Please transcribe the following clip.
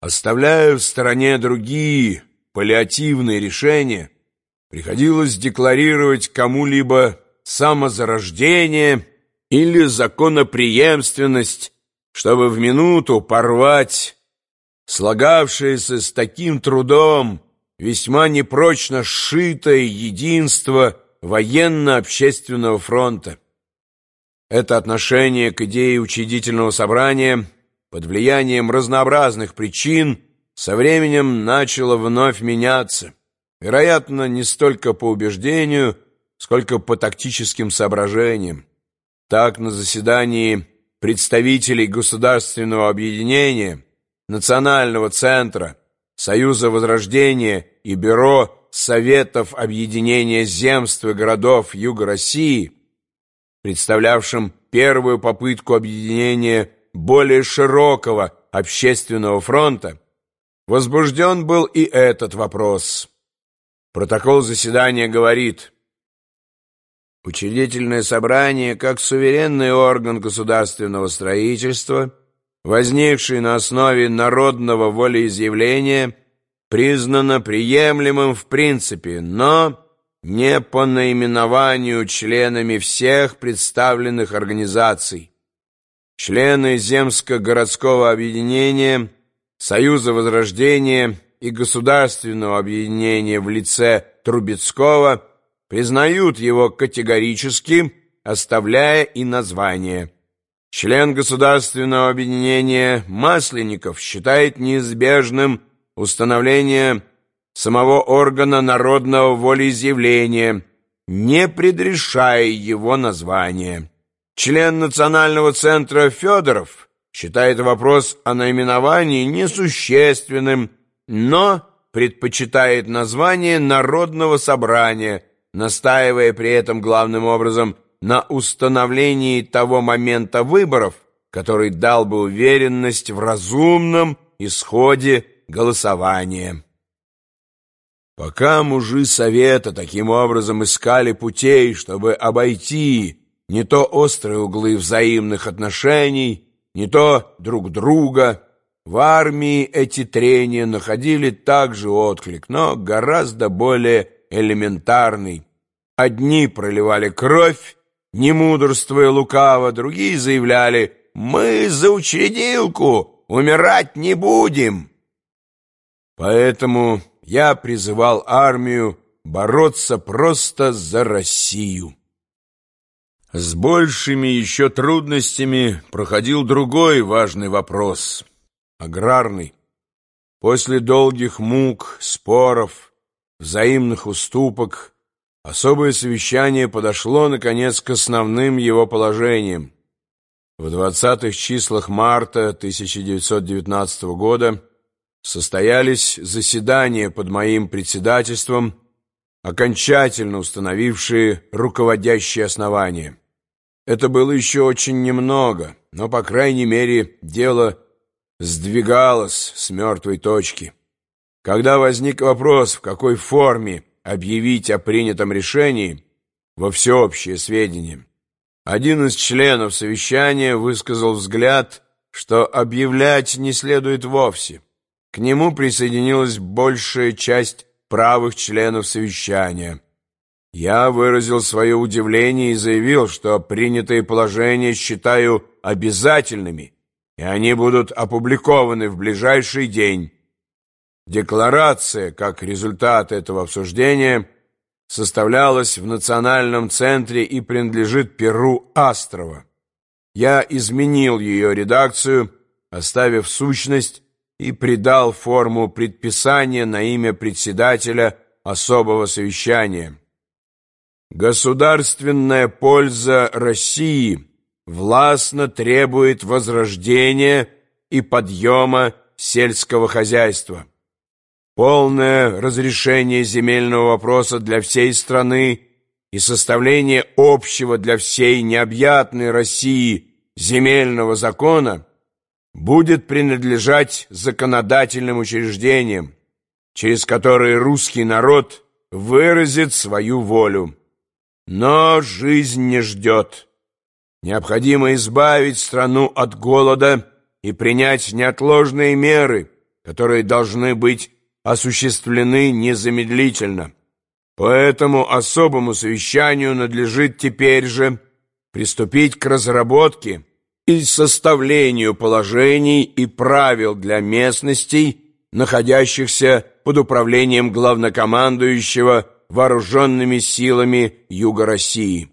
Оставляя в стороне другие паллиативные решения, приходилось декларировать кому-либо самозарождение или законопреемственность, чтобы в минуту порвать слагавшееся с таким трудом весьма непрочно сшитое единство военно-общественного фронта. Это отношение к идее учредительного собрания под влиянием разнообразных причин со временем начало вновь меняться, вероятно, не столько по убеждению, сколько по тактическим соображениям. Так, на заседании представителей государственного объединения, Национального центра, Союза Возрождения и Бюро Советов Объединения земств и городов Юга России, представлявшим первую попытку объединения более широкого общественного фронта, возбужден был и этот вопрос. Протокол заседания говорит, Учредительное собрание, как суверенный орган государственного строительства, возникший на основе народного волеизъявления, признано приемлемым в принципе, но не по наименованию членами всех представленных организаций. Члены Земско-городского объединения, Союза Возрождения и Государственного объединения в лице Трубецкого признают его категорически, оставляя и название. Член Государственного объединения Масленников считает неизбежным установление самого органа народного волеизъявления, не предрешая его название. Член Национального центра Федоров считает вопрос о наименовании несущественным, но предпочитает название Народного собрания, настаивая при этом главным образом на установлении того момента выборов, который дал бы уверенность в разумном исходе голосования. Пока мужи совета таким образом искали путей, чтобы обойти не то острые углы взаимных отношений, не то друг друга, в армии эти трения находили также отклик, но гораздо более элементарный. Одни проливали кровь, не мудрствуя лукаво, другие заявляли «Мы за учредилку, умирать не будем». Поэтому я призывал армию бороться просто за Россию. С большими еще трудностями проходил другой важный вопрос — аграрный. После долгих мук, споров, взаимных уступок, особое совещание подошло, наконец, к основным его положениям. В 20-х числах марта 1919 года состоялись заседания под моим председательством, окончательно установившие руководящие основания. Это было еще очень немного, но, по крайней мере, дело сдвигалось с мертвой точки. Когда возник вопрос, в какой форме объявить о принятом решении во всеобщее сведение, один из членов совещания высказал взгляд, что объявлять не следует вовсе. К нему присоединилась большая часть правых членов совещания. Я выразил свое удивление и заявил, что принятые положения считаю обязательными, и они будут опубликованы в ближайший день. Декларация, как результат этого обсуждения, составлялась в Национальном центре и принадлежит Перу Астрова. Я изменил ее редакцию, оставив сущность и придал форму предписания на имя председателя особого совещания. Государственная польза России властно требует возрождения и подъема сельского хозяйства. Полное разрешение земельного вопроса для всей страны и составление общего для всей необъятной России земельного закона будет принадлежать законодательным учреждениям, через которые русский народ выразит свою волю. Но жизнь не ждет. Необходимо избавить страну от голода и принять неотложные меры – которые должны быть осуществлены незамедлительно. По этому особому совещанию надлежит теперь же приступить к разработке и составлению положений и правил для местностей, находящихся под управлением главнокомандующего вооруженными силами Юга России.